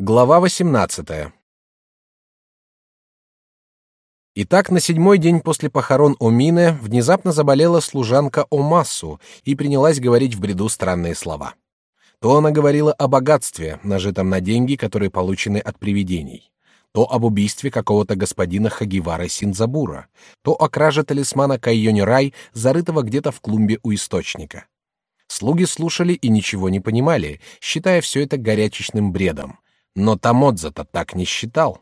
Глава 18. Итак, на седьмой день после похорон Омины внезапно заболела служанка Омасу и принялась говорить в бреду странные слова. То она говорила о богатстве, нажитом на деньги, которые получены от привидений, то об убийстве какого-то господина Хагивара Синзабура, то о краже талисмана Кайони Рай, зарытого где-то в клумбе у источника. Слуги слушали и ничего не понимали, считая все это горячечным бредом но Тамодза-то так не считал.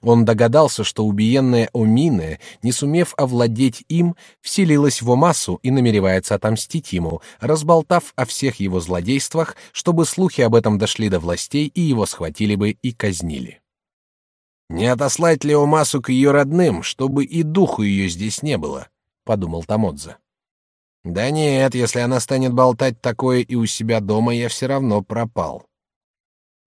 Он догадался, что убиенная Омине, не сумев овладеть им, вселилась в Омасу и намеревается отомстить ему, разболтав о всех его злодействах, чтобы слухи об этом дошли до властей и его схватили бы и казнили. «Не отослать ли Омасу к ее родным, чтобы и духу ее здесь не было?» — подумал Тамодза. «Да нет, если она станет болтать такое и у себя дома, я все равно пропал».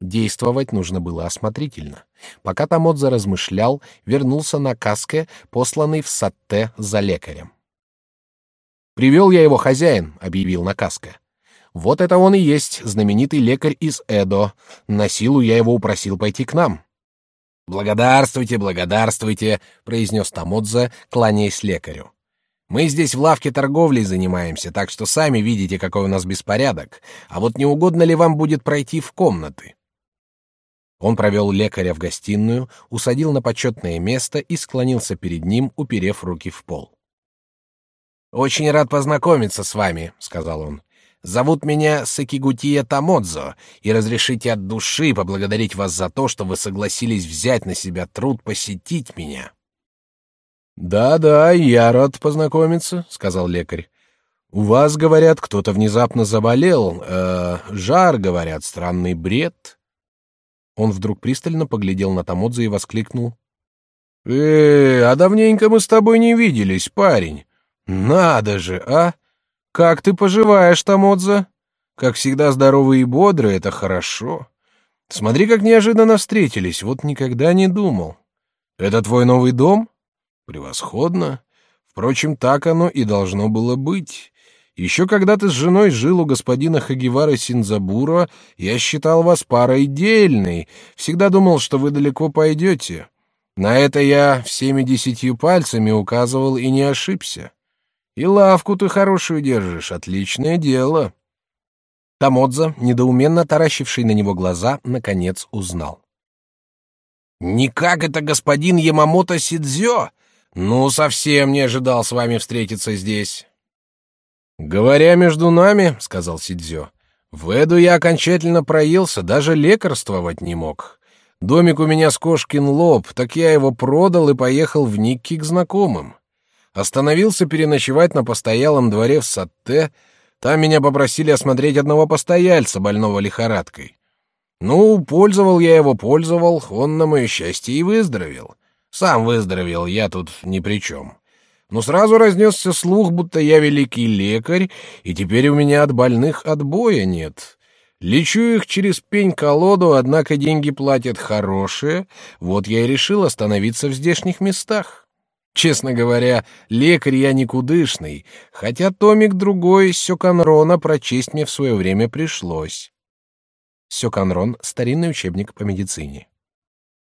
Действовать нужно было осмотрительно. Пока Тамодза размышлял, вернулся на каске, посланный в Сатте за лекарем. «Привел я его хозяин», — объявил Накаска. «Вот это он и есть, знаменитый лекарь из Эдо. На силу я его упросил пойти к нам». «Благодарствуйте, благодарствуйте», — произнес Тамодза, кланяясь лекарю. «Мы здесь в лавке торговлей занимаемся, так что сами видите, какой у нас беспорядок. А вот не угодно ли вам будет пройти в комнаты?» Он провел лекаря в гостиную, усадил на почетное место и склонился перед ним, уперев руки в пол. «Очень рад познакомиться с вами», — сказал он. «Зовут меня Сакигутия Тамодзо, и разрешите от души поблагодарить вас за то, что вы согласились взять на себя труд посетить меня». «Да-да, я рад познакомиться», — сказал лекарь. «У вас, говорят, кто-то внезапно заболел. Э, жар, говорят, странный бред». Он вдруг пристально поглядел на Тамодзе и воскликнул. «Э, а давненько мы с тобой не виделись, парень. Надо же, а? Как ты поживаешь, Тамодзе? Как всегда здоровый и бодрый, это хорошо. Смотри, как неожиданно встретились, вот никогда не думал. Это твой новый дом? Превосходно. Впрочем, так оно и должно было быть. Еще когда ты с женой жил у господина Хагивара Синзабура, я считал вас парой дельной, всегда думал, что вы далеко пойдете. На это я всеми десятью пальцами указывал и не ошибся. И лавку ты хорошую держишь, отличное дело. Тамодза, недоуменно таращивший на него глаза, наконец узнал. «Никак это господин Ямамото Сидзё? Ну, совсем не ожидал с вами встретиться здесь». «Говоря между нами, — сказал Сидзё, — в Эду я окончательно проелся, даже лекарствовать не мог. Домик у меня с кошкин лоб, так я его продал и поехал в Никки к знакомым. Остановился переночевать на постоялом дворе в Сатте, там меня попросили осмотреть одного постояльца, больного лихорадкой. Ну, пользовал я его, пользовал, он, на мое счастье, и выздоровел. Сам выздоровел, я тут ни при чем но сразу разнесся слух, будто я великий лекарь, и теперь у меня от больных отбоя нет. Лечу их через пень-колоду, однако деньги платят хорошие, вот я и решил остановиться в здешних местах. Честно говоря, лекарь я никудышный, хотя томик другой Сёканрона прочесть мне в свое время пришлось. Сёканрон — старинный учебник по медицине.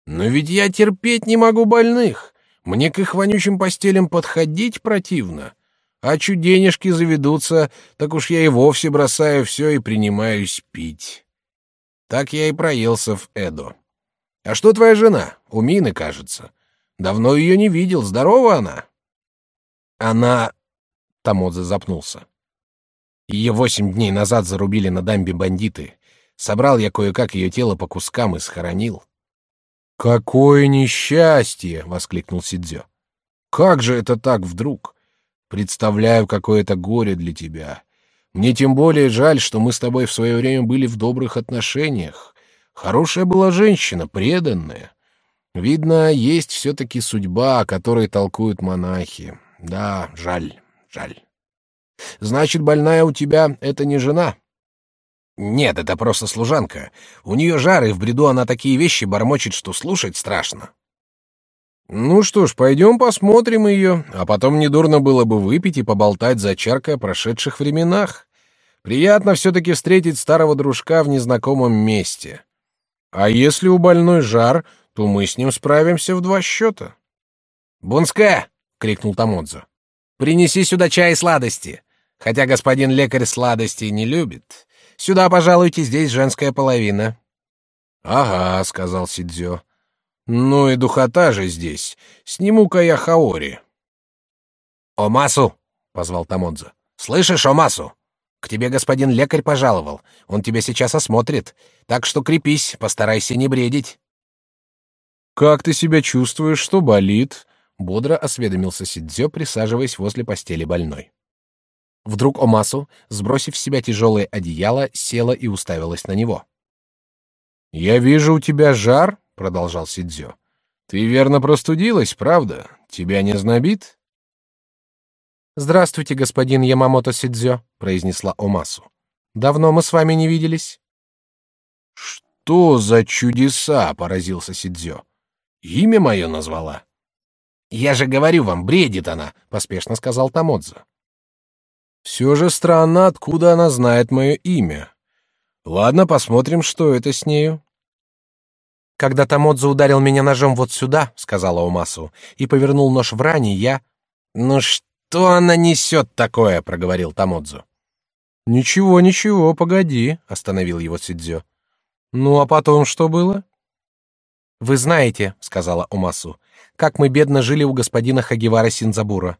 Но ведь я терпеть не могу больных. Мне к их вонючим постелям подходить противно. А чуть денежки заведутся, так уж я и вовсе бросаю все и принимаюсь пить. Так я и проелся в Эдо. А что твоя жена? У Мины, кажется. Давно ее не видел. Здорова она? Она... Тамодзе запнулся. Ее восемь дней назад зарубили на дамбе бандиты. Собрал я кое-как ее тело по кускам и схоронил. «Какое несчастье!» — воскликнул Сидзё. «Как же это так вдруг? Представляю, какое это горе для тебя. Мне тем более жаль, что мы с тобой в свое время были в добрых отношениях. Хорошая была женщина, преданная. Видно, есть все-таки судьба, о которой толкуют монахи. Да, жаль, жаль. Значит, больная у тебя — это не жена?» Нет, это просто служанка. У нее жар, и в бреду она такие вещи бормочет, что слушать страшно. Ну что ж, пойдем посмотрим ее, а потом недурно было бы выпить и поболтать за чаркой о прошедших временах. Приятно все-таки встретить старого дружка в незнакомом месте. А если у больной жар, то мы с ним справимся в два счета. Бунске! крикнул Тамодзо. Принеси сюда чай и сладости. Хотя господин лекарь сладостей не любит. Сюда, пожалуйте, здесь женская половина. Ага, сказал Сидзё. Ну и духота же здесь. Сниму-ка я хаори. Омасу, позвал Тамодзо. Слышишь, Омасу? К тебе господин лекарь пожаловал. Он тебя сейчас осмотрит. Так что крепись, постарайся не бредить. Как ты себя чувствуешь, что болит? Бодро осведомился Сидзё, присаживаясь возле постели больной. Вдруг Омасу, сбросив с себя тяжелое одеяло, села и уставилась на него. Я вижу у тебя жар, продолжал Сидзё. Ты верно простудилась, правда? Тебя не знобит? Здравствуйте, господин Ямамото Сидзё, произнесла Омасу. Давно мы с вами не виделись. Что за чудеса, поразился Сидзё. Имя мое назвала. Я же говорю вам, бредит она, поспешно сказал Тамодзо. Все же странно, откуда она знает мое имя. Ладно, посмотрим, что это с нею. Когда Тамодзо ударил меня ножом вот сюда, сказала Омасу, и повернул нож в ране, я. Ну что она несет такое, проговорил Тамодзо. Ничего, ничего, погоди, остановил его Сидзё. Ну а потом что было? Вы знаете, сказала Омасу, как мы бедно жили у господина Хагивара Синзабура.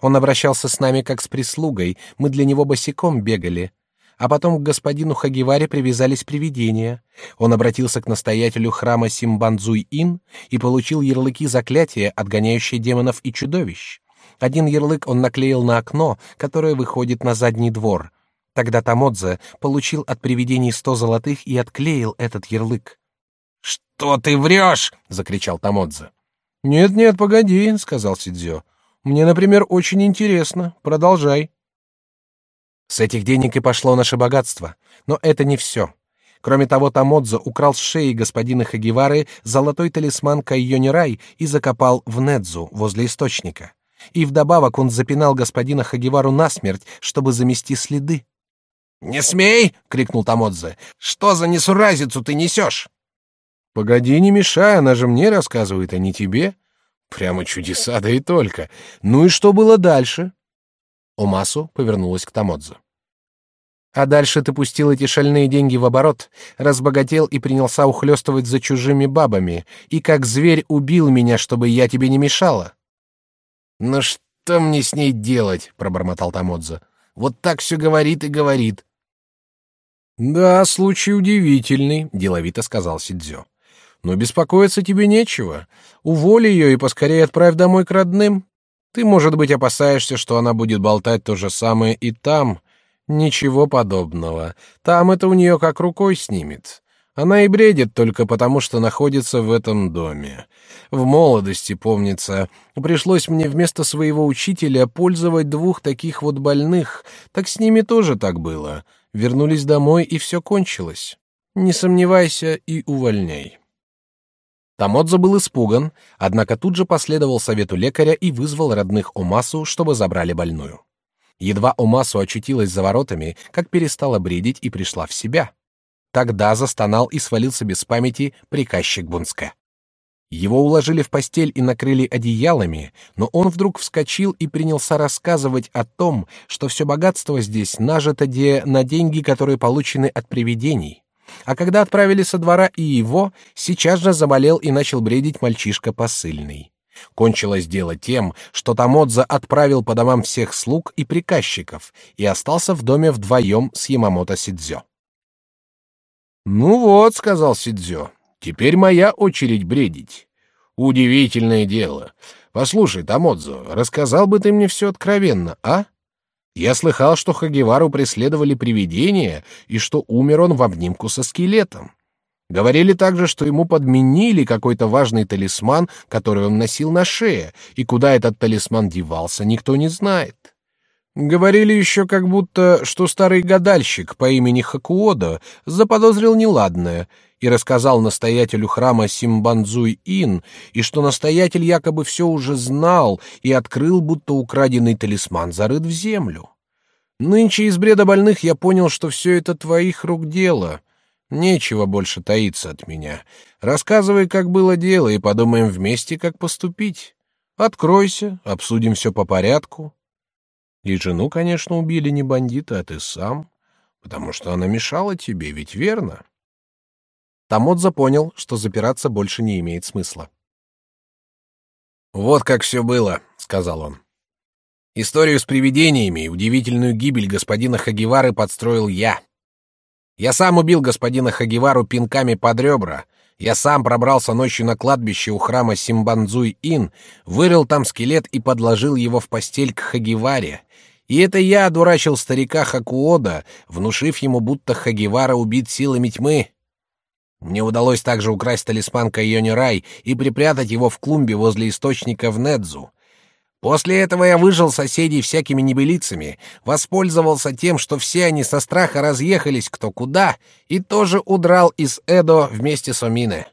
Он обращался с нами как с прислугой, мы для него босиком бегали. А потом к господину Хагиваре привязались привидения. Он обратился к настоятелю храма Симбанзуй-Ин и получил ярлыки заклятия, отгоняющие демонов и чудовищ. Один ярлык он наклеил на окно, которое выходит на задний двор. Тогда Тамодзе получил от привидений сто золотых и отклеил этот ярлык. «Что ты врешь?» — закричал Тамодзе. «Нет-нет, погоди», — сказал Сидзё. «Мне, например, очень интересно. Продолжай». С этих денег и пошло наше богатство. Но это не все. Кроме того, Тамодзо украл с шеи господина Хагивары золотой талисман Кайонирай и закопал в Недзу возле источника. И вдобавок он запинал господина Хагивару насмерть, чтобы замести следы. «Не смей!» — крикнул Тамодзе. «Что за несуразицу ты несешь?» Погоди, не мешай, она же мне рассказывает, а не тебе. Прямо чудеса, да и только. Ну и что было дальше? Омасу повернулась к Тамодзу. А дальше ты пустил эти шальные деньги в оборот, разбогател и принялся ухлёстывать за чужими бабами, и как зверь убил меня, чтобы я тебе не мешала. Ну что мне с ней делать, пробормотал Тамодзо. Вот так все говорит и говорит. Да, случай удивительный, деловито сказал Сидзё. Но беспокоиться тебе нечего. Уволи ее и поскорее отправь домой к родным. Ты, может быть, опасаешься, что она будет болтать то же самое и там. Ничего подобного. Там это у нее как рукой снимет. Она и бредит только потому, что находится в этом доме. В молодости, помнится, пришлось мне вместо своего учителя пользовать двух таких вот больных. Так с ними тоже так было. Вернулись домой, и все кончилось. Не сомневайся и увольняй. Тамодзо был испуган, однако тут же последовал совету лекаря и вызвал родных Омасу, чтобы забрали больную. Едва Омасу очутилась за воротами, как перестала бредить и пришла в себя. Тогда застонал и свалился без памяти приказчик Бунске. Его уложили в постель и накрыли одеялами, но он вдруг вскочил и принялся рассказывать о том, что все богатство здесь нажито де на деньги, которые получены от привидений. А когда отправили со двора и его, сейчас же заболел и начал бредить мальчишка посыльный. Кончилось дело тем, что Тамодза отправил по домам всех слуг и приказчиков и остался в доме вдвоем с Ямамото Сидзё. «Ну вот», — сказал Сидзё, — «теперь моя очередь бредить. Удивительное дело. Послушай, Тамодзо, рассказал бы ты мне все откровенно, а?» Я слыхал, что Хагевару преследовали привидения и что умер он в обнимку со скелетом. Говорили также, что ему подменили какой-то важный талисман, который он носил на шее, и куда этот талисман девался, никто не знает. Говорили еще как будто, что старый гадальщик по имени Хакуода заподозрил неладное и рассказал настоятелю храма Симбанзуй-Ин, и что настоятель якобы все уже знал и открыл, будто украденный талисман зарыт в землю. Нынче из бреда больных я понял, что все это твоих рук дело. Нечего больше таиться от меня. Рассказывай, как было дело, и подумаем вместе, как поступить. Откройся, обсудим все по порядку. И жену, конечно, убили не бандиты, а ты сам, потому что она мешала тебе, ведь верно? Тамодза понял, что запираться больше не имеет смысла. Вот как все было, сказал он. Историю с привидениями и удивительную гибель господина Хагивары подстроил я. Я сам убил господина Хагивару пинками под ребра, я сам пробрался ночью на кладбище у храма Симбанзуй-Ин, вырыл там скелет и подложил его в постель к Хагиваре. И это я одурачил старика Хакуода, внушив ему, будто Хагивара убит силами тьмы. Мне удалось также украсть талисман Кайони Рай и припрятать его в клумбе возле источника в Недзу. После этого я выжил соседей всякими небылицами, воспользовался тем, что все они со страха разъехались кто куда, и тоже удрал из Эдо вместе с Омине.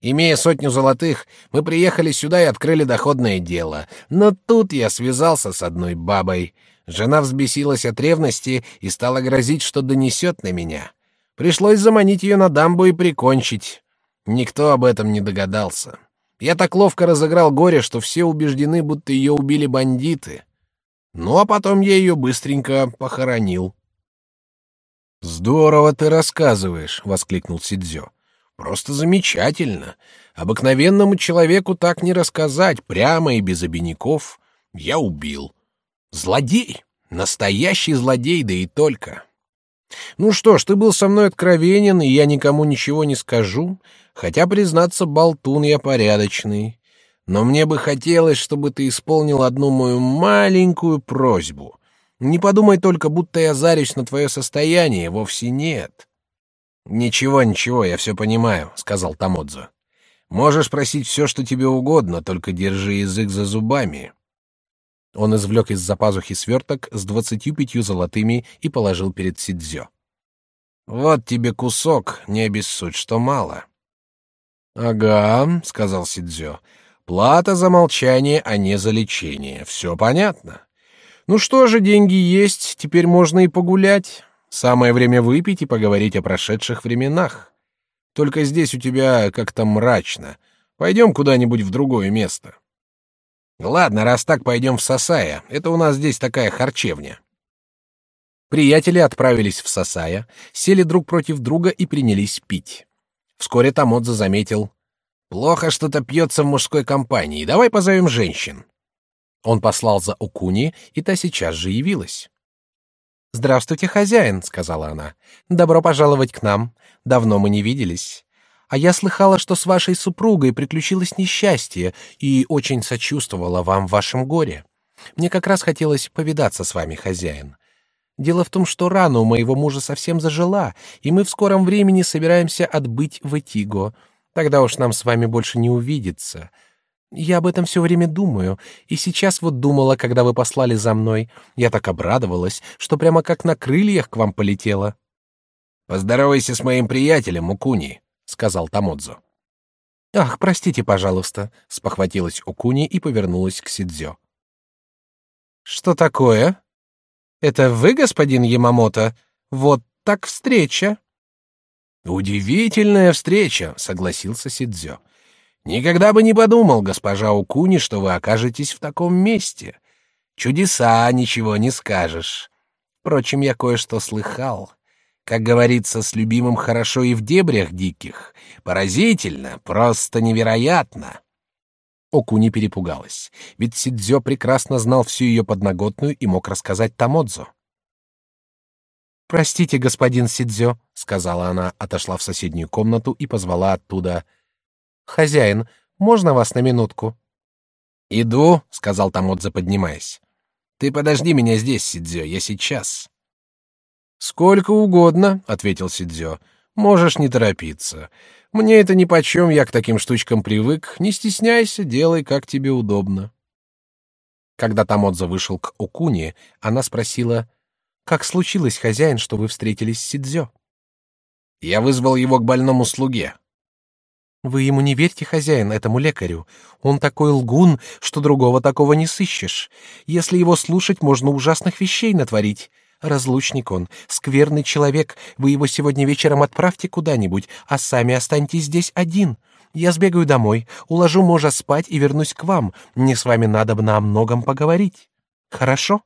Имея сотню золотых, мы приехали сюда и открыли доходное дело. Но тут я связался с одной бабой. Жена взбесилась от ревности и стала грозить, что донесет на меня. Пришлось заманить ее на дамбу и прикончить. Никто об этом не догадался. Я так ловко разыграл горе, что все убеждены, будто ее убили бандиты. Ну а потом я ее быстренько похоронил. Здорово ты рассказываешь, воскликнул Сидзё. Просто замечательно. Обыкновенному человеку так не рассказать, прямо и без обиняков. Я убил. Злодей, настоящий злодей, да и только. Ну что ж, ты был со мной откровенен, и я никому ничего не скажу, хотя, признаться, болтун я порядочный. Но мне бы хотелось, чтобы ты исполнил одну мою маленькую просьбу. Не подумай только, будто я зарюсь на твое состояние, вовсе нет. Ничего, ничего, я все понимаю, сказал Тамодзо. Можешь просить все, что тебе угодно, только держи язык за зубами. Он извлек из-за пазухи сверток с двадцатью пятью золотыми и положил перед Сидзё. Вот тебе кусок, не обессудь, что мало. Ага, сказал Сидзё. Плата за молчание, а не за лечение. Все понятно. Ну что же, деньги есть, теперь можно и погулять. Самое время выпить и поговорить о прошедших временах. Только здесь у тебя как-то мрачно. Пойдем куда-нибудь в другое место. Ладно, раз так, пойдем в Сасая. Это у нас здесь такая харчевня. Приятели отправились в Сасая, сели друг против друга и принялись пить. Вскоре Тамодза заметил: "Плохо что-то пьется в мужской компании. Давай позовем женщин". Он послал за Укуни, и та сейчас же явилась. Здравствуйте, хозяин, сказала она. Добро пожаловать к нам. Давно мы не виделись. А я слыхала, что с вашей супругой приключилось несчастье, и очень сочувствовала вам в вашем горе. Мне как раз хотелось повидаться с вами, хозяин. Дело в том, что рана у моего мужа совсем зажила, и мы в скором времени собираемся отбыть в Этиго. Тогда уж нам с вами больше не увидеться. Я об этом все время думаю, и сейчас вот думала, когда вы послали за мной. Я так обрадовалась, что прямо как на крыльях к вам полетела. Поздоровайся с моим приятелем Укуни, сказал Тамодзо. Ах, простите, пожалуйста, спохватилась Укуни и повернулась к Сидзё. Что такое? Это вы, господин Ямамото? Вот так встреча. Удивительная встреча, согласился Сидзё. Никогда бы не подумал, госпожа Укуни, что вы окажетесь в таком месте. Чудеса, ничего не скажешь. Впрочем, я кое-что слыхал. Как говорится, с любимым хорошо и в дебрях диких. Поразительно, просто невероятно. Окуни перепугалась, ведь Сидзё прекрасно знал всю ее подноготную и мог рассказать Тамодзо. Простите, господин Сидзё, сказала она, отошла в соседнюю комнату и позвала оттуда: "Хозяин, можно вас на минутку?" "Иду", сказал Тамодзо, поднимаясь. "Ты подожди меня здесь, Сидзё, я сейчас". "Сколько угодно", ответил Сидзё. "Можешь не торопиться. Мне это ни почем, я к таким штучкам привык. Не стесняйся, делай, как тебе удобно. Когда Тамодза вышел к Окуни, она спросила, «Как случилось, хозяин, что вы встретились с Сидзё?» «Я вызвал его к больному слуге». «Вы ему не верьте, хозяин, этому лекарю. Он такой лгун, что другого такого не сыщешь. Если его слушать, можно ужасных вещей натворить. Разлучник он, скверный человек. Вы его сегодня вечером отправьте куда-нибудь, а сами останьтесь здесь один. Я сбегаю домой, уложу мужа спать и вернусь к вам. Мне с вами надо бы на многом поговорить. Хорошо?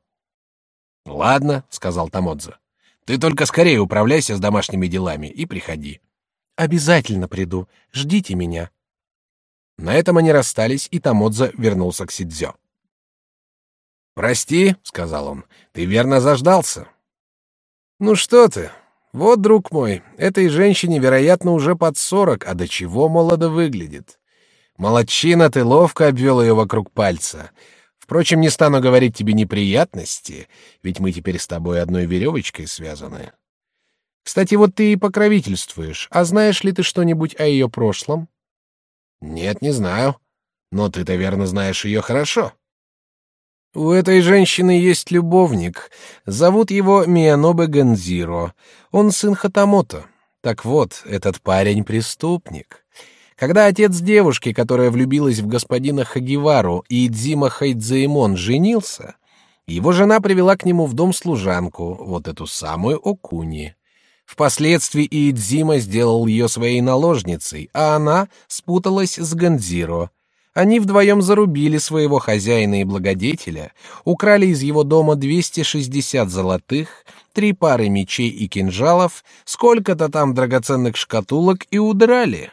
Ладно, сказал Тамодзо. Ты только скорее управляйся с домашними делами и приходи. Обязательно приду. Ждите меня. На этом они расстались, и Тамодзо вернулся к Сидзё. «Прости», — сказал он, — «ты верно заждался». «Ну что ты, вот, друг мой, этой женщине, вероятно, уже под сорок, а до чего молодо выглядит. Молодчина, ты ловко обвел ее вокруг пальца. Впрочем, не стану говорить тебе неприятности, ведь мы теперь с тобой одной веревочкой связаны. Кстати, вот ты и покровительствуешь, а знаешь ли ты что-нибудь о ее прошлом?» «Нет, не знаю. Но ты-то верно знаешь ее хорошо». У этой женщины есть любовник. Зовут его Миянобе Ганзиро. Он сын Хатамото. Так вот, этот парень преступник. Когда отец девушки, которая влюбилась в господина Хагивару и Идзима Хайдзаимон, женился, его жена привела к нему в дом служанку, вот эту самую Окуни. Впоследствии Идзима сделал ее своей наложницей, а она спуталась с Ганзиро. Они вдвоем зарубили своего хозяина и благодетеля, украли из его дома 260 золотых, три пары мечей и кинжалов, сколько-то там драгоценных шкатулок и удрали.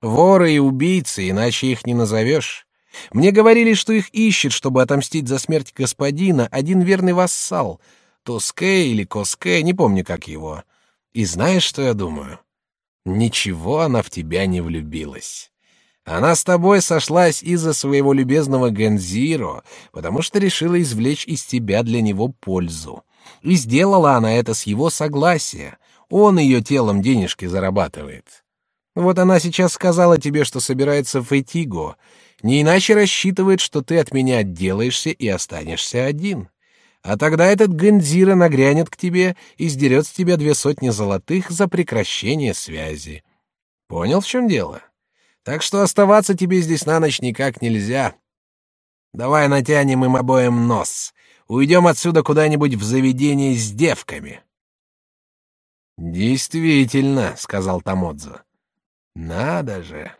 Воры и убийцы, иначе их не назовешь. Мне говорили, что их ищет, чтобы отомстить за смерть господина, один верный вассал, Тоске или Коске, не помню, как его. И знаешь, что я думаю? Ничего она в тебя не влюбилась. Она с тобой сошлась из-за своего любезного Гензиро, потому что решила извлечь из тебя для него пользу. И сделала она это с его согласия. Он ее телом денежки зарабатывает. Вот она сейчас сказала тебе, что собирается в Этиго, не иначе рассчитывает, что ты от меня отделаешься и останешься один. А тогда этот Гензиро нагрянет к тебе и сдерет с тебя две сотни золотых за прекращение связи. Понял, в чем дело? — так что оставаться тебе здесь на ночь никак нельзя. Давай натянем им обоим нос. Уйдем отсюда куда-нибудь в заведение с девками. Действительно, сказал Тамодзо. Надо же.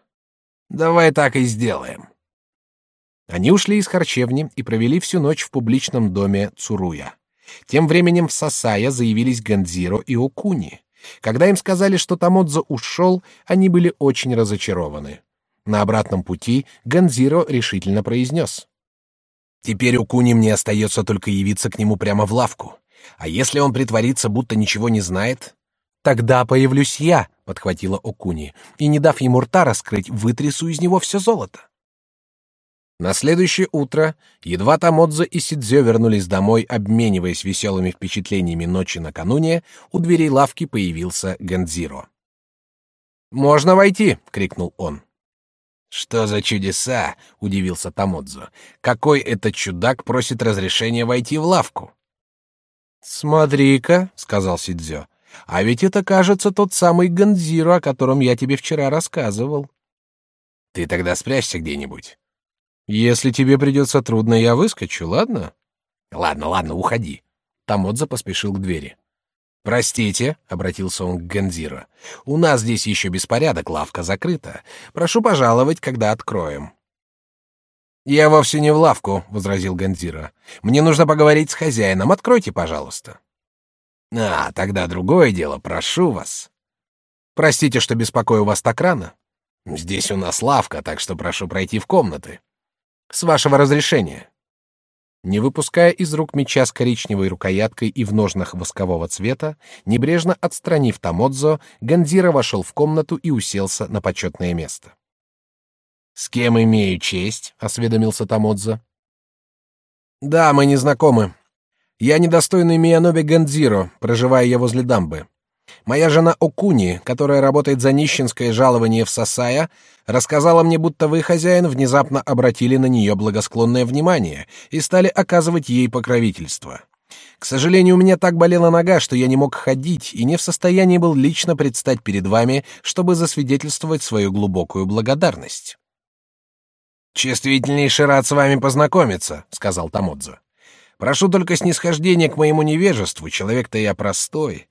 Давай так и сделаем. Они ушли из харчевни и провели всю ночь в публичном доме Цуруя. Тем временем в Сасая заявились Ганзиро и Окуни. Когда им сказали, что Тамодзо ушел, они были очень разочарованы. На обратном пути Ганзиро решительно произнес. «Теперь у Куни мне остается только явиться к нему прямо в лавку. А если он притворится, будто ничего не знает?» «Тогда появлюсь я», — подхватила Окуни, «и, не дав ему рта раскрыть, вытрясу из него все золото». На следующее утро едва Тамодзо и Сидзё вернулись домой, обмениваясь веселыми впечатлениями ночи накануне, у дверей лавки появился Гандзиро. «Можно войти!» — крикнул он. «Что за чудеса?» — удивился Тамодзо. «Какой это чудак просит разрешения войти в лавку?» «Смотри-ка», — сказал Сидзё, — «а ведь это, кажется, тот самый Гандзиро, о котором я тебе вчера рассказывал». «Ты тогда спрячься где-нибудь. Если тебе придется трудно, я выскочу, ладно? Ладно, ладно, уходи. Тамодза поспешил к двери. Простите, обратился он к Гензиро. У нас здесь еще беспорядок, лавка закрыта. Прошу пожаловать, когда откроем. Я вовсе не в лавку, возразил Гензиро. Мне нужно поговорить с хозяином. Откройте, пожалуйста. А, тогда другое дело, прошу вас. Простите, что беспокою вас так рано. Здесь у нас лавка, так что прошу пройти в комнаты. С вашего разрешения. Не выпуская из рук меча с коричневой рукояткой и в ножнах воскового цвета, небрежно отстранив Тамодзо, Гандира вошел в комнату и уселся на почетное место. С кем имею честь? осведомился Тамодзо. Да, мы не знакомы. Я недостойный Мияноби Гандзиро, проживая я возле дамбы. Моя жена Окуни, которая работает за нищенское жалование в Сасая, рассказала мне, будто вы, хозяин, внезапно обратили на нее благосклонное внимание и стали оказывать ей покровительство. К сожалению, у меня так болела нога, что я не мог ходить и не в состоянии был лично предстать перед вами, чтобы засвидетельствовать свою глубокую благодарность. Чувствительнейший рад с вами познакомиться, сказал Тамодзо. Прошу только снисхождения к моему невежеству, человек-то я простой.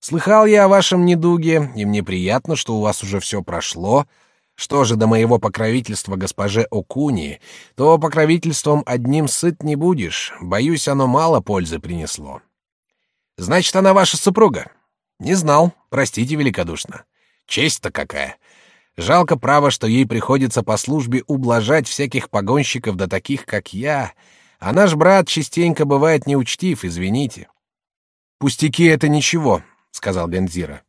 Слыхал я о вашем недуге, и мне приятно, что у вас уже все прошло. Что же до моего покровительства госпоже Окуни, то покровительством одним сыт не будешь. Боюсь, оно мало пользы принесло. Значит, она ваша супруга? Не знал, простите великодушно. Честь-то какая. Жалко право, что ей приходится по службе ублажать всяких погонщиков да таких, как я. А наш брат частенько бывает неучтив, извините. Пустяки — это ничего, — сказал Гензира.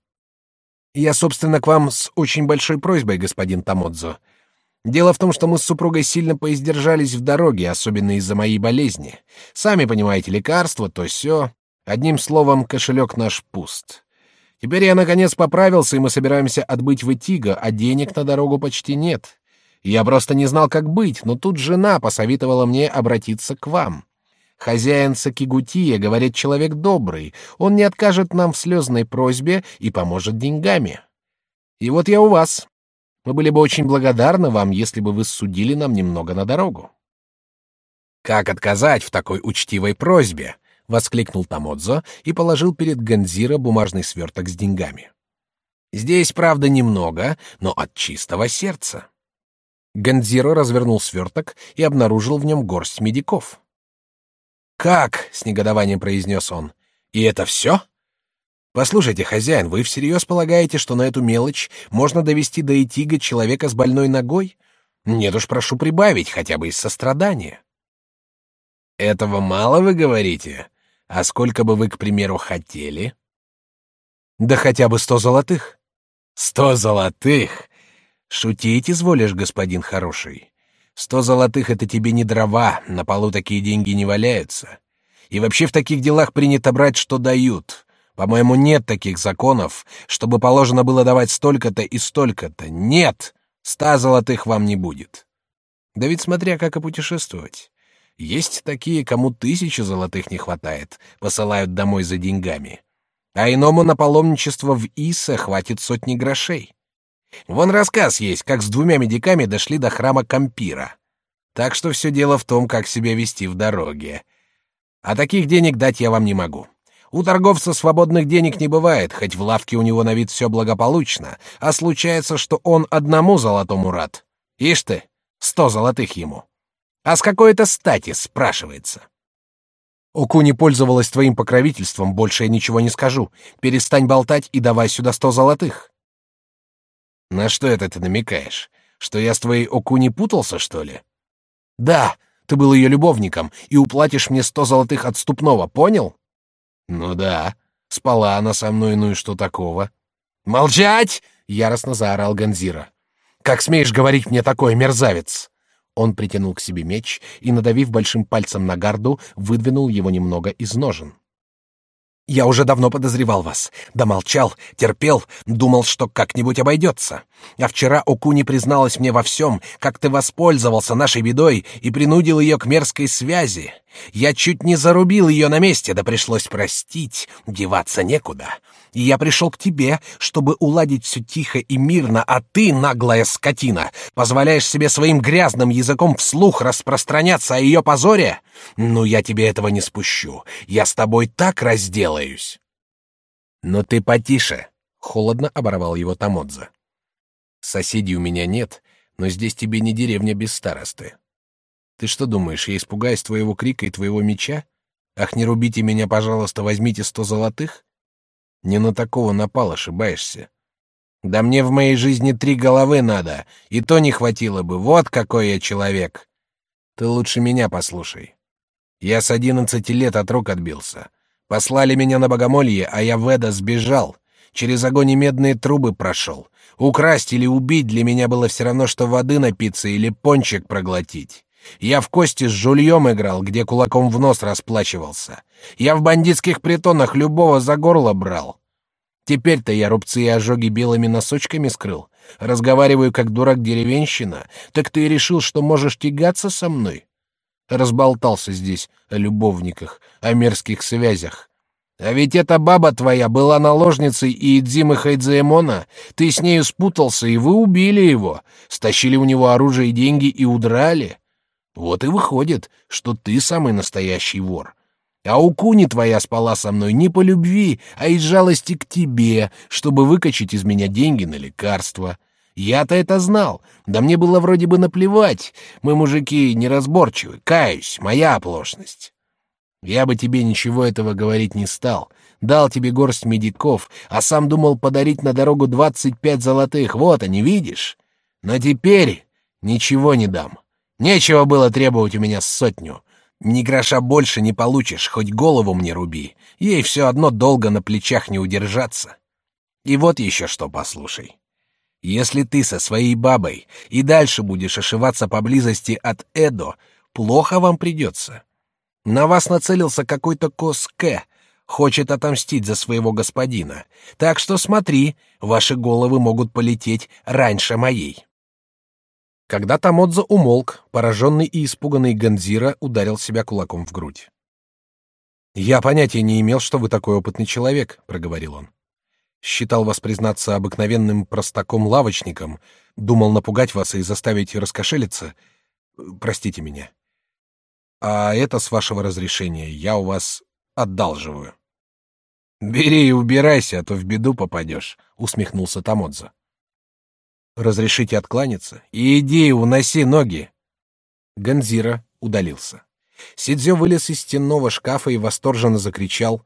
Я, собственно, к вам с очень большой просьбой, господин Тамодзо. Дело в том, что мы с супругой сильно поиздержались в дороге, особенно из-за моей болезни. Сами понимаете, лекарства, то все. Одним словом, кошелек наш пуст. Теперь я, наконец, поправился, и мы собираемся отбыть в Итиго, а денег на дорогу почти нет. Я просто не знал, как быть, но тут жена посоветовала мне обратиться к вам. Хозяин Сакигутия, говорит, человек добрый, он не откажет нам в слезной просьбе и поможет деньгами. И вот я у вас. Мы были бы очень благодарны вам, если бы вы судили нам немного на дорогу. Как отказать в такой учтивой просьбе? воскликнул Тамодзо и положил перед Ганзира бумажный сверток с деньгами. Здесь, правда, немного, но от чистого сердца. Ганзиро развернул сверток и обнаружил в нем горсть медиков. «Как?» — с негодованием произнес он. «И это все?» «Послушайте, хозяин, вы всерьез полагаете, что на эту мелочь можно довести до Итига человека с больной ногой? Нет уж, прошу прибавить, хотя бы из сострадания». «Этого мало, вы говорите? А сколько бы вы, к примеру, хотели? Да хотя бы сто золотых. Сто золотых? Шутить изволишь, господин хороший. Сто золотых — это тебе не дрова, на полу такие деньги не валяются. И вообще в таких делах принято брать, что дают. По-моему, нет таких законов, чтобы положено было давать столько-то и столько-то. Нет! Ста золотых вам не будет. Да ведь смотря как и путешествовать. Есть такие, кому тысячи золотых не хватает, посылают домой за деньгами. А иному на паломничество в Иса хватит сотни грошей. Вон рассказ есть, как с двумя медиками дошли до храма Кампира. Так что все дело в том, как себя вести в дороге. А таких денег дать я вам не могу. У торговца свободных денег не бывает, хоть в лавке у него на вид все благополучно, а случается, что он одному золотому рад. Ишь ты, сто золотых ему. А с какой это стати, спрашивается? Оку не пользовалась твоим покровительством, больше я ничего не скажу. Перестань болтать и давай сюда сто золотых. На что это ты намекаешь? Что я с твоей Оку не путался, что ли? Да, ты был ее любовником, и уплатишь мне сто золотых отступного, понял? Ну да, спала она со мной, ну и что такого? Молчать! Яростно заорал Ганзира. Как смеешь говорить мне такое, мерзавец? Он притянул к себе меч и, надавив большим пальцем на гарду, выдвинул его немного из ножен. Я уже давно подозревал вас. Да молчал, терпел, думал, что как-нибудь обойдется. А вчера Окуни призналась мне во всем, как ты воспользовался нашей бедой и принудил ее к мерзкой связи. Я чуть не зарубил ее на месте, да пришлось простить, деваться некуда. И я пришел к тебе, чтобы уладить все тихо и мирно, а ты, наглая скотина, позволяешь себе своим грязным языком вслух распространяться о ее позоре? Ну, я тебе этого не спущу. Я с тобой так разделаюсь. Но ты потише, холодно оборвал его Тамодза. Соседей у меня нет, но здесь тебе не деревня без старосты. Ты что думаешь, я испугаюсь твоего крика и твоего меча? Ах, не рубите меня, пожалуйста, возьмите сто золотых? Не на такого напал, ошибаешься. Да мне в моей жизни три головы надо, и то не хватило бы. Вот какой я человек. Ты лучше меня послушай. Я с одиннадцати лет от рук отбился. Послали меня на богомолье, а я в Эда сбежал. Через огонь и медные трубы прошел. Украсть или убить для меня было все равно, что воды напиться или пончик проглотить. Я в кости с жульем играл, где кулаком в нос расплачивался. Я в бандитских притонах любого за горло брал. Теперь-то я рубцы и ожоги белыми носочками скрыл. Разговариваю как дурак-деревенщина. Так ты решил, что можешь тягаться со мной? Разболтался здесь о любовниках, о мерзких связях. А ведь эта баба твоя была наложницей Иидзимы Хайдзаэмона. Ты с нею спутался, и вы убили его. Стащили у него оружие и деньги и удрали. Вот и выходит, что ты самый настоящий вор. А у Куни твоя спала со мной не по любви, а из жалости к тебе, чтобы выкачать из меня деньги на лекарства. Я-то это знал. Да мне было вроде бы наплевать. Мы, мужики, неразборчивы. Каюсь, моя оплошность. Я бы тебе ничего этого говорить не стал. Дал тебе горсть медиков, а сам думал подарить на дорогу двадцать пять золотых. Вот они, видишь? Но теперь ничего не дам. Нечего было требовать у меня сотню. Ни гроша больше не получишь, хоть голову мне руби. Ей все одно долго на плечах не удержаться. И вот еще что послушай. Если ты со своей бабой и дальше будешь ошиваться поблизости от Эдо, плохо вам придется. На вас нацелился какой-то Коске, хочет отомстить за своего господина. Так что смотри, ваши головы могут полететь раньше моей. Когда Тамодзо умолк, пораженный и испуганный Ганзира ударил себя кулаком в грудь. «Я понятия не имел, что вы такой опытный человек», — проговорил он. «Считал вас, признаться, обыкновенным простаком-лавочником, думал напугать вас и заставить раскошелиться. Простите меня. А это, с вашего разрешения, я у вас отдалживаю». «Бери и убирайся, а то в беду попадешь», — усмехнулся Тамодзо. Разрешите откланяться? Иди, уноси ноги. Ганзира удалился. Сидзё вылез из стенного шкафа и восторженно закричал: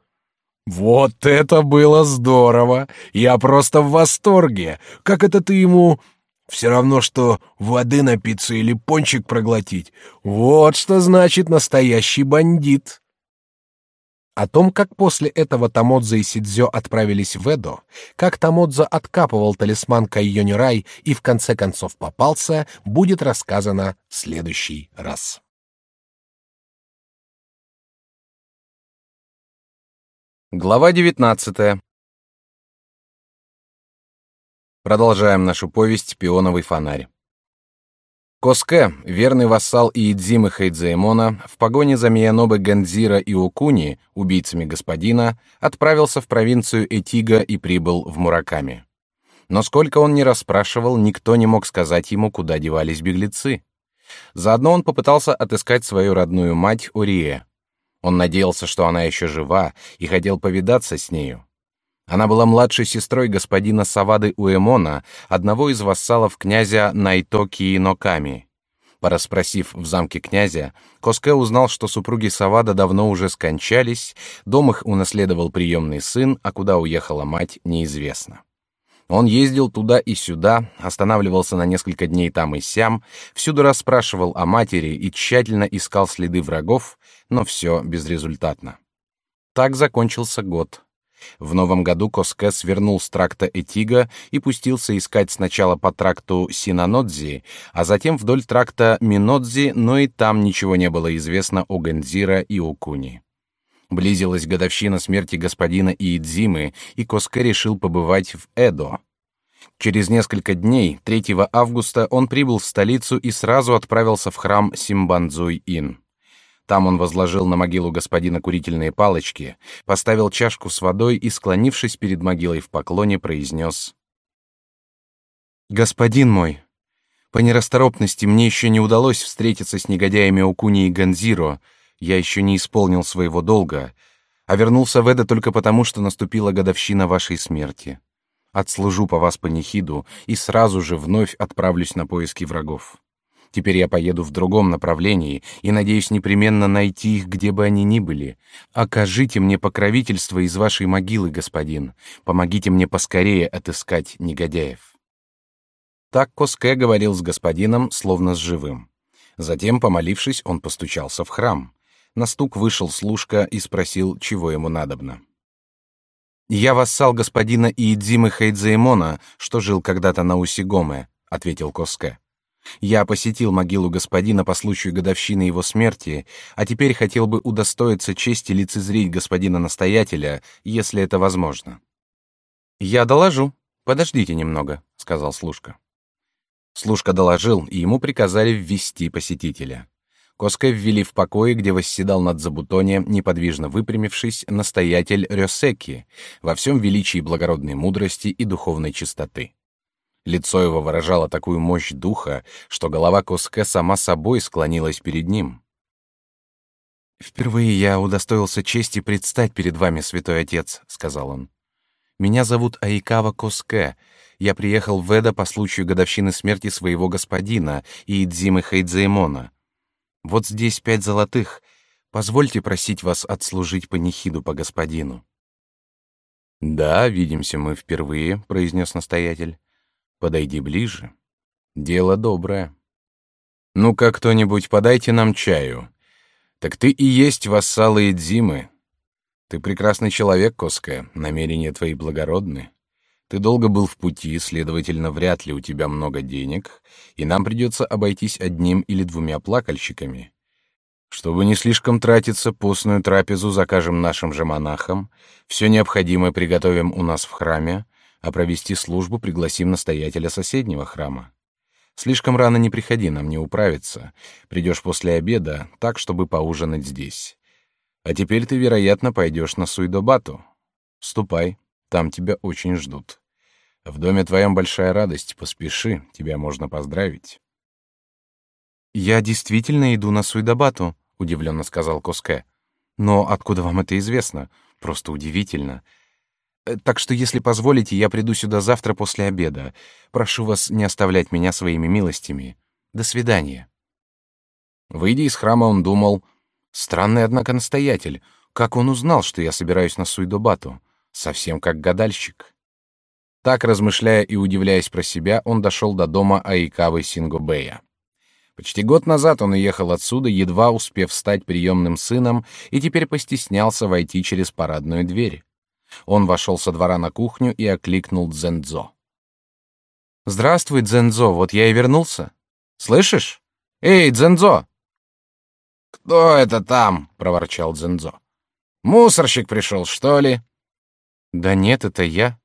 "Вот это было здорово! Я просто в восторге! Как это ты ему все равно, что воды напиться или пончик проглотить. Вот что значит настоящий бандит. О том, как после этого Тамодза и Сидзё отправились в Эдо, как Тамодза откапывал талисман Кайонирай и в конце концов попался, будет рассказано в следующий раз. Глава 19. Продолжаем нашу повесть «Пионовый фонарь». Коске, верный вассал Иидзимы Хэйдзаэмона, в погоне за Миянобе Гандзира и Укуни, убийцами господина, отправился в провинцию Этига и прибыл в Мураками. Но сколько он ни расспрашивал, никто не мог сказать ему, куда девались беглецы. Заодно он попытался отыскать свою родную мать Орие. Он надеялся, что она еще жива, и хотел повидаться с нею. Она была младшей сестрой господина Савады Уэмона, одного из вассалов князя Найтоки Иноками. Пораспросив в замке князя, Коске узнал, что супруги Савада давно уже скончались, дом их унаследовал приемный сын, а куда уехала мать, неизвестно. Он ездил туда и сюда, останавливался на несколько дней там и сям, всюду расспрашивал о матери и тщательно искал следы врагов, но все безрезультатно. Так закончился год. В новом году Коске свернул с тракта Этига и пустился искать сначала по тракту Синанодзи, а затем вдоль тракта Минодзи, но и там ничего не было известно о Гензира и Укуни. Близилась годовщина смерти господина Иидзимы, и Коске решил побывать в Эдо. Через несколько дней, 3 августа, он прибыл в столицу и сразу отправился в храм Симбанзуй-Ин. Там он возложил на могилу господина курительные палочки, поставил чашку с водой и, склонившись перед могилой в поклоне, произнес: «Господин мой, по нерасторопности мне еще не удалось встретиться с негодяями Окуни и Ганзиро, я еще не исполнил своего долга, а вернулся в Эда только потому, что наступила годовщина вашей смерти. Отслужу по вас панихиду и сразу же вновь отправлюсь на поиски врагов. Теперь я поеду в другом направлении и надеюсь непременно найти их, где бы они ни были. Окажите мне покровительство из вашей могилы, господин. Помогите мне поскорее отыскать негодяев. Так Коске говорил с господином, словно с живым. Затем, помолившись, он постучался в храм. На стук вышел служка и спросил, чего ему надобно. «Я вассал господина Иидзимы Хайдзаимона, что жил когда-то на Усигоме», — ответил Коске. Я посетил могилу господина по случаю годовщины его смерти, а теперь хотел бы удостоиться чести лицезреть господина настоятеля, если это возможно. Я доложу. Подождите немного, сказал служка. Служка доложил, и ему приказали ввести посетителя. Коска ввели в покои, где восседал над забутоне, неподвижно выпрямившись, настоятель Рёсеки, во всем величии благородной мудрости и духовной чистоты. Лицо его выражало такую мощь духа, что голова Коске сама собой склонилась перед ним. «Впервые я удостоился чести предстать перед вами, святой отец», — сказал он. «Меня зовут Аикава Коске. Я приехал в Эда по случаю годовщины смерти своего господина, Иидзимы Хайдзеймона. Вот здесь пять золотых. Позвольте просить вас отслужить панихиду по господину». «Да, видимся мы впервые», — произнес настоятель. Подойди ближе. Дело доброе. Ну-ка, кто-нибудь подайте нам чаю. Так ты и есть вассалы Эдзимы. Ты прекрасный человек, Коска, намерения твои благородны. Ты долго был в пути, следовательно, вряд ли у тебя много денег, и нам придется обойтись одним или двумя плакальщиками. Чтобы не слишком тратиться, постную трапезу закажем нашим же монахам, все необходимое приготовим у нас в храме, а провести службу пригласим настоятеля соседнего храма. Слишком рано не приходи, нам не управиться. Придешь после обеда, так, чтобы поужинать здесь. А теперь ты, вероятно, пойдешь на Суйдобату. Ступай, там тебя очень ждут. В доме твоем большая радость, поспеши, тебя можно поздравить. Я действительно иду на Суйдобату, удивленно сказал Коске. Но откуда вам это известно? Просто удивительно. Э, так что, если позволите, я приду сюда завтра после обеда. Прошу вас не оставлять меня своими милостями. До свидания. Выйдя из храма, он думал, странный, однако, настоятель. Как он узнал, что я собираюсь на Суйдобату? Совсем как гадальщик. Так, размышляя и удивляясь про себя, он дошел до дома Аикавы Сингобея. Почти год назад он уехал отсюда, едва успев стать приемным сыном, и теперь постеснялся войти через парадную дверь. Он вошел со двора на кухню и окликнул Дзензо. «Здравствуй, Дзензо, вот я и вернулся. Слышишь? Эй, Дзензо!» «Кто это там?» — проворчал Дзензо. «Мусорщик пришел, что ли?» «Да нет, это я».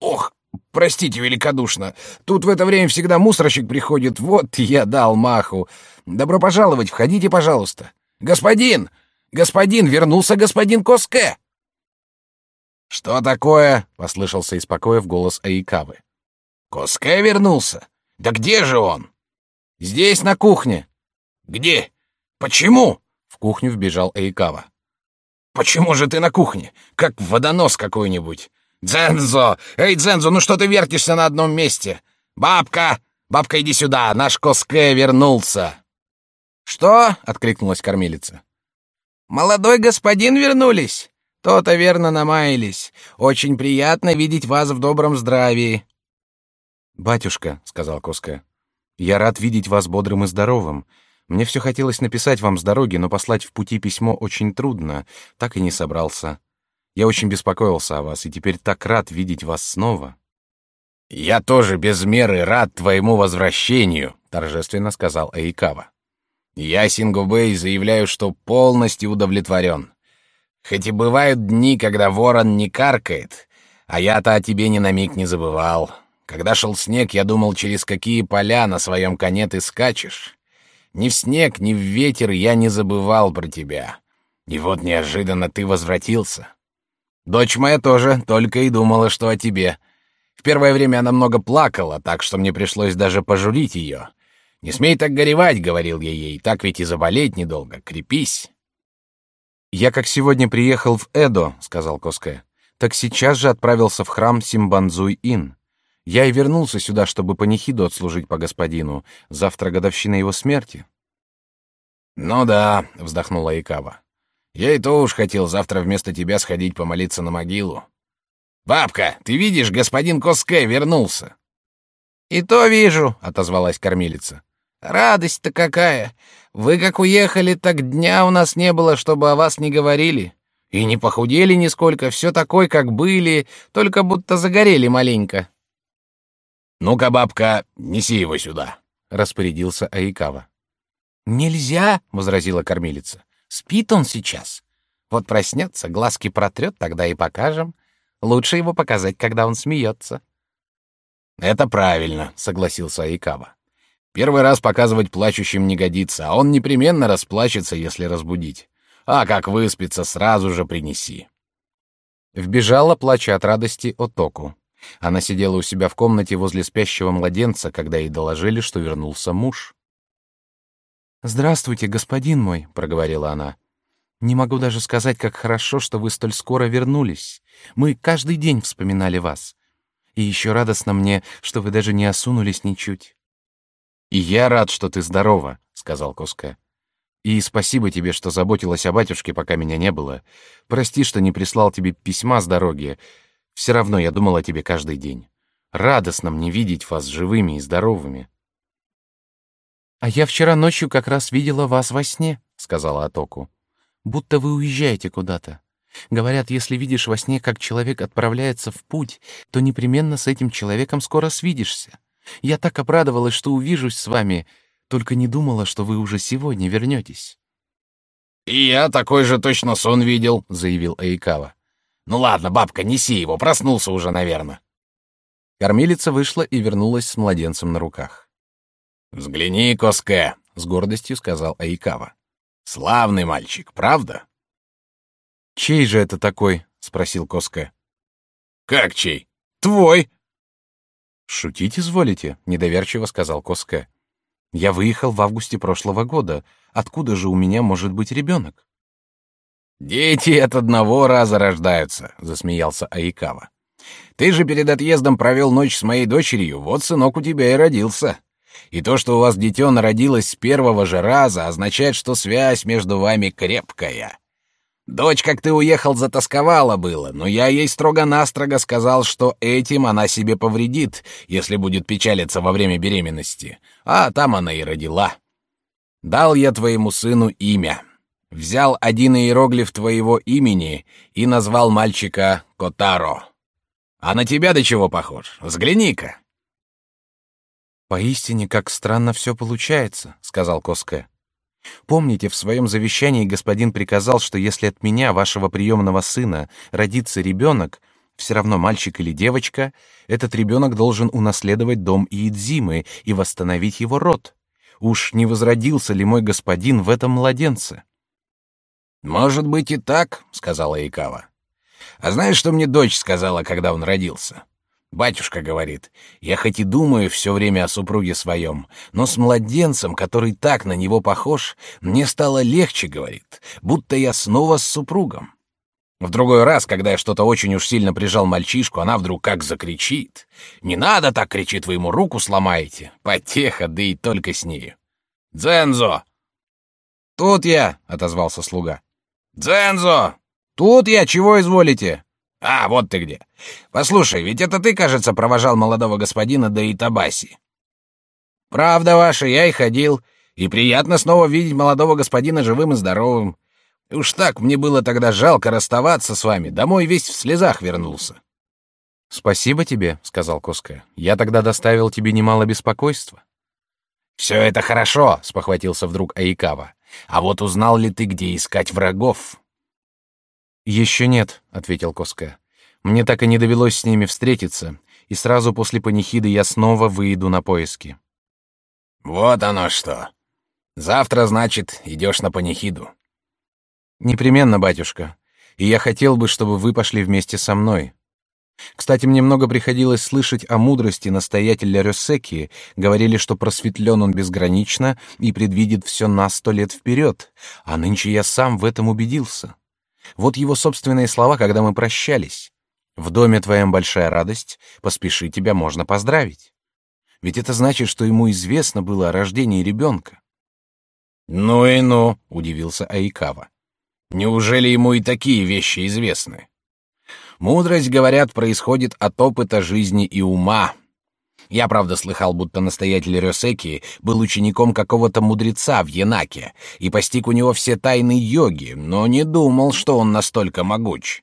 «Ох, простите великодушно. Тут в это время всегда мусорщик приходит. Вот я дал маху. Добро пожаловать, входите, пожалуйста. Господин! Господин, вернулся господин Коске!» «Что такое?» — послышался из покоя в голос Аикавы. «Коске вернулся? Да где же он?» «Здесь, на кухне». «Где? Почему?» — в кухню вбежал Аикава. «Почему же ты на кухне? Как водонос какой-нибудь. Дзензо! Эй, Дзензо, ну что ты вертишься на одном месте? Бабка! Бабка, иди сюда! Наш Коске вернулся!» «Что?» — откликнулась кормилица. «Молодой господин вернулись? То-то верно намаялись. Очень приятно видеть вас в добром здравии. Батюшка, сказал Коска, я рад видеть вас бодрым и здоровым. Мне все хотелось написать вам с дороги, но послать в пути письмо очень трудно, так и не собрался. Я очень беспокоился о вас и теперь так рад видеть вас снова. Я тоже без меры рад твоему возвращению, торжественно сказал Эйкава. Я Сингубэй заявляю, что полностью удовлетворен. Хоть и бывают дни, когда ворон не каркает, а я-то о тебе ни на миг не забывал. Когда шел снег, я думал, через какие поля на своем коне ты скачешь. Ни в снег, ни в ветер я не забывал про тебя. И вот неожиданно ты возвратился. Дочь моя тоже только и думала, что о тебе. В первое время она много плакала, так что мне пришлось даже пожурить ее. «Не смей так горевать», — говорил я ей, — «так ведь и заболеть недолго, крепись». «Я как сегодня приехал в Эдо», — сказал Коске, — «так сейчас же отправился в храм Симбанзуй-Ин. Я и вернулся сюда, чтобы панихиду отслужить по господину. Завтра годовщина его смерти». «Ну да», — вздохнула Икава. «Я и то уж хотел завтра вместо тебя сходить помолиться на могилу. Бабка, ты видишь, господин Коске вернулся». «И то вижу», — отозвалась кормилица. «Радость-то какая! Вы как уехали, так дня у нас не было, чтобы о вас не говорили. И не похудели нисколько, все такой, как были, только будто загорели маленько. Ну-ка, бабка, неси его сюда, распорядился Аикава. Нельзя, возразила кормилица. Спит он сейчас. Вот проснется, глазки протрет, тогда и покажем. Лучше его показать, когда он смеется. Это правильно, согласился Аикава. Первый раз показывать плачущим не годится, а он непременно расплачется, если разбудить. А как выспится, сразу же принеси. Вбежала, плача от радости, Отоку. Она сидела у себя в комнате возле спящего младенца, когда ей доложили, что вернулся муж. «Здравствуйте, господин мой», — проговорила она. «Не могу даже сказать, как хорошо, что вы столь скоро вернулись. Мы каждый день вспоминали вас. И еще радостно мне, что вы даже не осунулись ничуть». «И я рад, что ты здорова», — сказал Коска. «И спасибо тебе, что заботилась о батюшке, пока меня не было. Прости, что не прислал тебе письма с дороги. Все равно я думал о тебе каждый день. Радостно мне видеть вас живыми и здоровыми». «А я вчера ночью как раз видела вас во сне», — сказала Атоку. «Будто вы уезжаете куда-то. Говорят, если видишь во сне, как человек отправляется в путь, то непременно с этим человеком скоро свидишься. Я так обрадовалась, что увижусь с вами, только не думала, что вы уже сегодня вернетесь». «И я такой же точно сон видел», — заявил Аикава. «Ну ладно, бабка, неси его, проснулся уже, наверное». Кормилица вышла и вернулась с младенцем на руках. «Взгляни, Коске», — с гордостью сказал Аикава. «Славный мальчик, правда?» «Чей же это такой?» — спросил Коске. «Как чей? Твой!» «Шутить изволите?» — недоверчиво сказал Коске. «Я выехал в августе прошлого года. Откуда же у меня может быть ребенок?» «Дети от одного раза рождаются», — засмеялся Аикава. «Ты же перед отъездом провел ночь с моей дочерью, вот сынок у тебя и родился. И то, что у вас дитё народилось с первого же раза, означает, что связь между вами крепкая. Дочь, как ты уехал, затасковала было, но я ей строго-настрого сказал, что этим она себе повредит, если будет печалиться во время беременности. А там она и родила. Дал я твоему сыну имя. Взял один иероглиф твоего имени и назвал мальчика Котаро. А на тебя до чего похож? Взгляни-ка. Поистине, как странно все получается, сказал Коске. Помните, в своем завещании господин приказал, что если от меня, вашего приемного сына, родится ребенок, все равно мальчик или девочка, этот ребенок должен унаследовать дом Иидзимы и восстановить его род. Уж не возродился ли мой господин в этом младенце? Может быть и так, сказала Икава. А знаешь, что мне дочь сказала, когда он родился? Батюшка говорит, я хоть и думаю все время о супруге своем, но с младенцем, который так на него похож, мне стало легче, говорит, будто я снова с супругом. В другой раз, когда я что-то очень уж сильно прижал мальчишку, она вдруг как закричит. «Не надо так!» — кричит, «вы ему руку сломаете!» Потеха, да и только с нею. «Дзензо!» «Тут я!» — отозвался слуга. «Дзензо! Тут я! Чего изволите?» А, вот ты где. Послушай, ведь это ты, кажется, провожал молодого господина до Итабаси. Правда ваша, я и ходил, и приятно снова видеть молодого господина живым и здоровым. Уж так мне было тогда жалко расставаться с вами. Домой весь в слезах вернулся. Спасибо тебе, сказал Коска. Я тогда доставил тебе немало беспокойства. Все это хорошо, спохватился вдруг Аикава. А вот узнал ли ты, где искать врагов? Еще нет, ответил Коска. Мне так и не довелось с ними встретиться, и сразу после панихиды я снова выйду на поиски. Вот оно что. Завтра, значит, идешь на панихиду. Непременно, батюшка. И я хотел бы, чтобы вы пошли вместе со мной. Кстати, мне много приходилось слышать о мудрости настоятеля Рёсеки. Говорили, что просветлен он безгранично и предвидит все на сто лет вперед. А нынче я сам в этом убедился. Вот его собственные слова, когда мы прощались. «В доме твоем большая радость, поспеши, тебя можно поздравить». Ведь это значит, что ему известно было о рождении ребенка. «Ну и ну», — удивился Айкава. «Неужели ему и такие вещи известны?» «Мудрость, говорят, происходит от опыта жизни и ума», я, правда, слыхал, будто настоятель Рёсеки был учеником какого-то мудреца в Янаке и постиг у него все тайны йоги, но не думал, что он настолько могуч.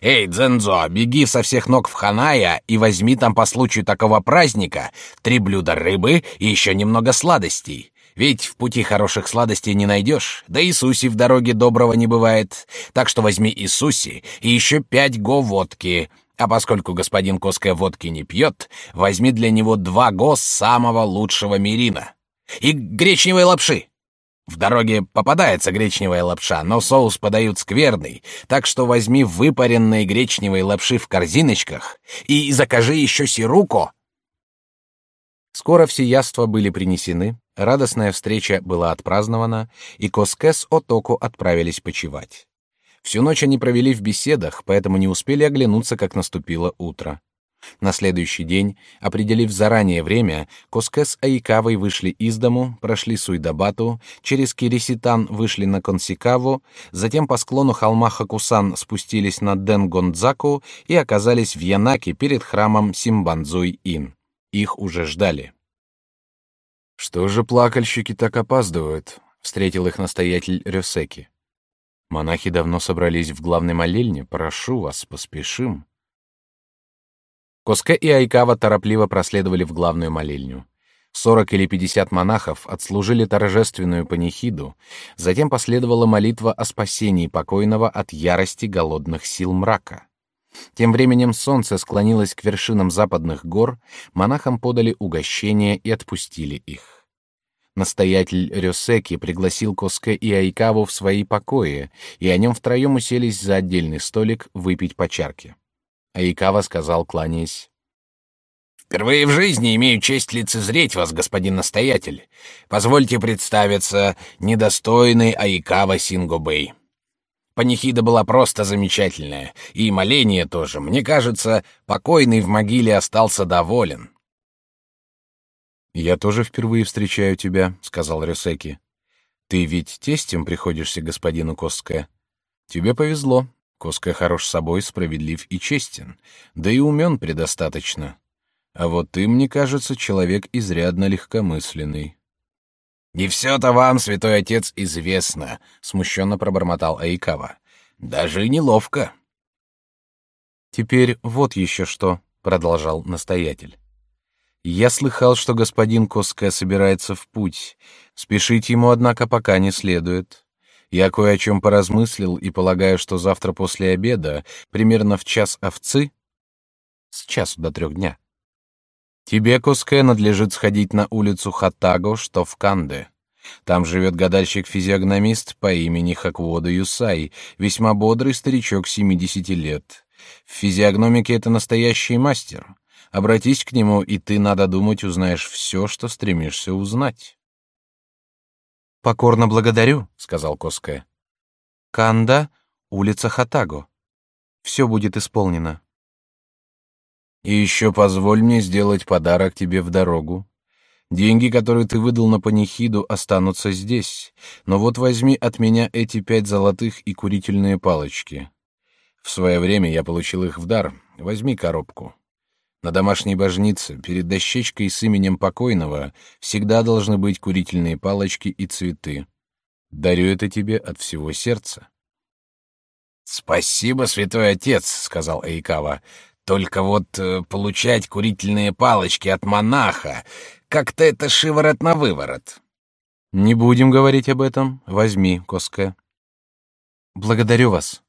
«Эй, Дзензо, беги со всех ног в Ханая и возьми там по случаю такого праздника три блюда рыбы и еще немного сладостей. Ведь в пути хороших сладостей не найдешь, да и суси в дороге доброго не бывает. Так что возьми и суси, и еще пять го водки, а поскольку господин Коска водки не пьет, возьми для него два гос самого лучшего мирина. И гречневой лапши. В дороге попадается гречневая лапша, но соус подают скверный, так что возьми выпаренные гречневой лапши в корзиночках и закажи еще сируко. Скоро все яства были принесены, радостная встреча была отпразднована, и Коске с Отоку отправились почевать. Всю ночь они провели в беседах, поэтому не успели оглянуться, как наступило утро. На следующий день, определив заранее время, Коске с Аикавой вышли из дому, прошли Суйдабату, через Кириситан вышли на Консикаву, затем по склону холма Хакусан спустились на Денгондзаку и оказались в Янаке перед храмом Симбанзуй-Ин. Их уже ждали. «Что же плакальщики так опаздывают?» — встретил их настоятель Рёсеки. «Монахи давно собрались в главной молельне. Прошу вас, поспешим». Коске и Айкава торопливо проследовали в главную молельню. Сорок или пятьдесят монахов отслужили торжественную панихиду, затем последовала молитва о спасении покойного от ярости голодных сил мрака. Тем временем солнце склонилось к вершинам западных гор, монахам подали угощение и отпустили их. Настоятель Рёсеки пригласил Коске и Айкаву в свои покои, и о нем втроем уселись за отдельный столик выпить по чарке. Айкава сказал, кланяясь, «Впервые в жизни имею честь лицезреть вас, господин настоятель. Позвольте представиться, недостойный Айкава Сингобэй». Панихида была просто замечательная, и моление тоже. Мне кажется, покойный в могиле остался доволен. «Я тоже впервые встречаю тебя», — сказал Рюсеки. «Ты ведь тестем приходишься господину Коске. Тебе повезло. Коске хорош собой, справедлив и честен, да и умен предостаточно. А вот ты, мне кажется, человек изрядно легкомысленный». «Не все-то вам, святой отец, известно», — смущенно пробормотал Айкава. «Даже неловко». «Теперь вот еще что», — продолжал настоятель. «Я слыхал, что господин Коске собирается в путь. Спешить ему, однако, пока не следует. Я кое о чем поразмыслил и полагаю, что завтра после обеда, примерно в час овцы, с часу до трех дня, Тебе, Коске, надлежит сходить на улицу Хатаго, что в Канде. Там живет гадальщик-физиогномист по имени Хаквода Юсай, весьма бодрый старичок 70 лет. В физиогномике это настоящий мастер. Обратись к нему, и ты, надо думать, узнаешь все, что стремишься узнать. «Покорно благодарю», — сказал Коске. «Канда, улица Хатаго. Все будет исполнено». И еще позволь мне сделать подарок тебе в дорогу. Деньги, которые ты выдал на панихиду, останутся здесь. Но вот возьми от меня эти пять золотых и курительные палочки. В свое время я получил их в дар. Возьми коробку. На домашней божнице, перед дощечкой с именем покойного, всегда должны быть курительные палочки и цветы. Дарю это тебе от всего сердца. «Спасибо, святой отец», — сказал Эйкава. Только вот э, получать курительные палочки от монаха, как-то это шиворот на выворот. Не будем говорить об этом. Возьми, Коске. Благодарю вас.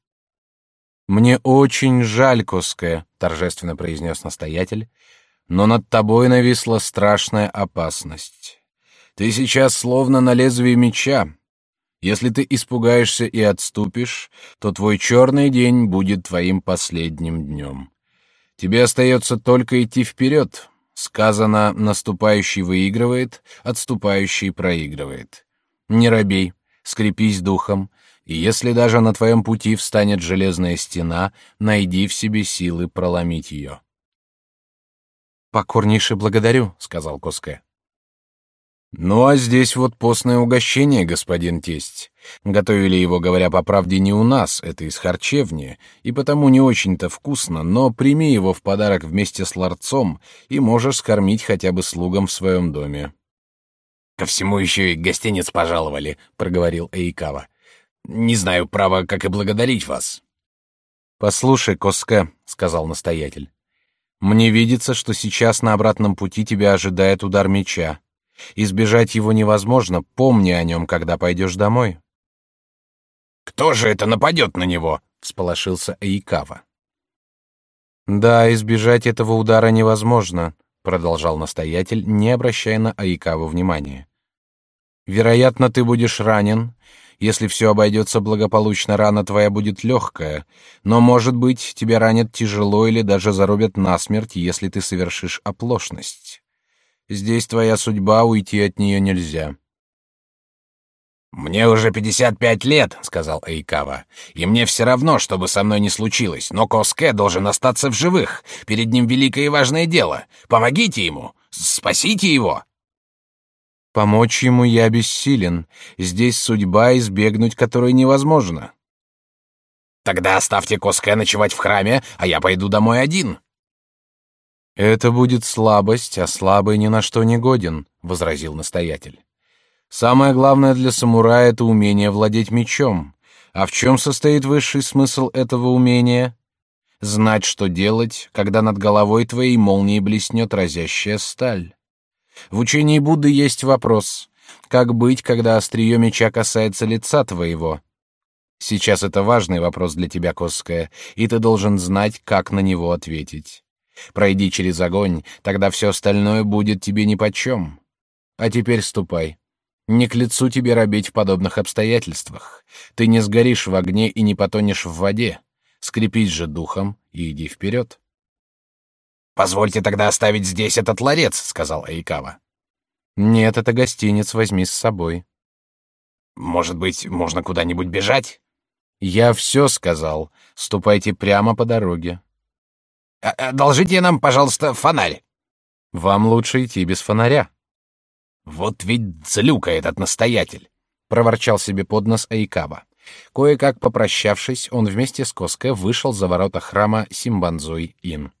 Мне очень жаль, Коске, торжественно произнес настоятель, но над тобой нависла страшная опасность. Ты сейчас словно на лезвии меча. Если ты испугаешься и отступишь, то твой черный день будет твоим последним днем. Тебе остается только идти вперед. Сказано, наступающий выигрывает, отступающий проигрывает. Не робей, скрепись духом, и если даже на твоем пути встанет железная стена, найди в себе силы проломить ее. «Покорнейше благодарю», — сказал Коске. Ну а здесь вот постное угощение, господин тесть. Готовили его, говоря по правде, не у нас, это из харчевни, и потому не очень-то вкусно, но прими его в подарок вместе с ларцом, и можешь скормить хотя бы слугам в своем доме. Ко всему еще и гостиниц пожаловали, проговорил Эйкава. Не знаю, право, как и благодарить вас. Послушай, Коске, сказал настоятель. Мне видится, что сейчас на обратном пути тебя ожидает удар меча. Избежать его невозможно, помни о нем, когда пойдешь домой. Кто же это нападет на него? всполошился Эйкава. Да, избежать этого удара невозможно, продолжал настоятель, не обращая на Айкаву внимания. Вероятно, ты будешь ранен. Если все обойдется благополучно, рана твоя будет легкая, но, может быть, тебя ранят тяжело или даже зарубят насмерть, если ты совершишь оплошность. Здесь твоя судьба, уйти от нее нельзя. «Мне уже пятьдесят пять лет», — сказал Эйкава, — «и мне все равно, что бы со мной ни случилось, но Коске должен остаться в живых. Перед ним великое и важное дело. Помогите ему, спасите его». Помочь ему я бессилен. Здесь судьба, избегнуть которой невозможно. Тогда оставьте Коске ночевать в храме, а я пойду домой один. Это будет слабость, а слабый ни на что не годен, возразил настоятель. Самое главное для самурая — это умение владеть мечом. А в чем состоит высший смысл этого умения? Знать, что делать, когда над головой твоей молнией блеснет разящая сталь. В учении Будды есть вопрос: как быть, когда острие меча касается лица твоего? Сейчас это важный вопрос для тебя, Косская, и ты должен знать, как на него ответить. Пройди через огонь, тогда все остальное будет тебе нипочем. А теперь ступай. Не к лицу тебе робеть в подобных обстоятельствах. Ты не сгоришь в огне и не потонешь в воде. Скрепись же духом и иди вперед. Позвольте тогда оставить здесь этот ларец, сказал Айкава. Нет, это гостиниц, возьми с собой. Может быть, можно куда-нибудь бежать? Я все сказал. Ступайте прямо по дороге. А, одолжите нам, пожалуйста, фонарь. Вам лучше идти без фонаря. Вот ведь злюка этот настоятель, проворчал себе под нос Айкаба. Кое-как попрощавшись, он вместе с Коске вышел за ворота храма Симбанзуй-ин.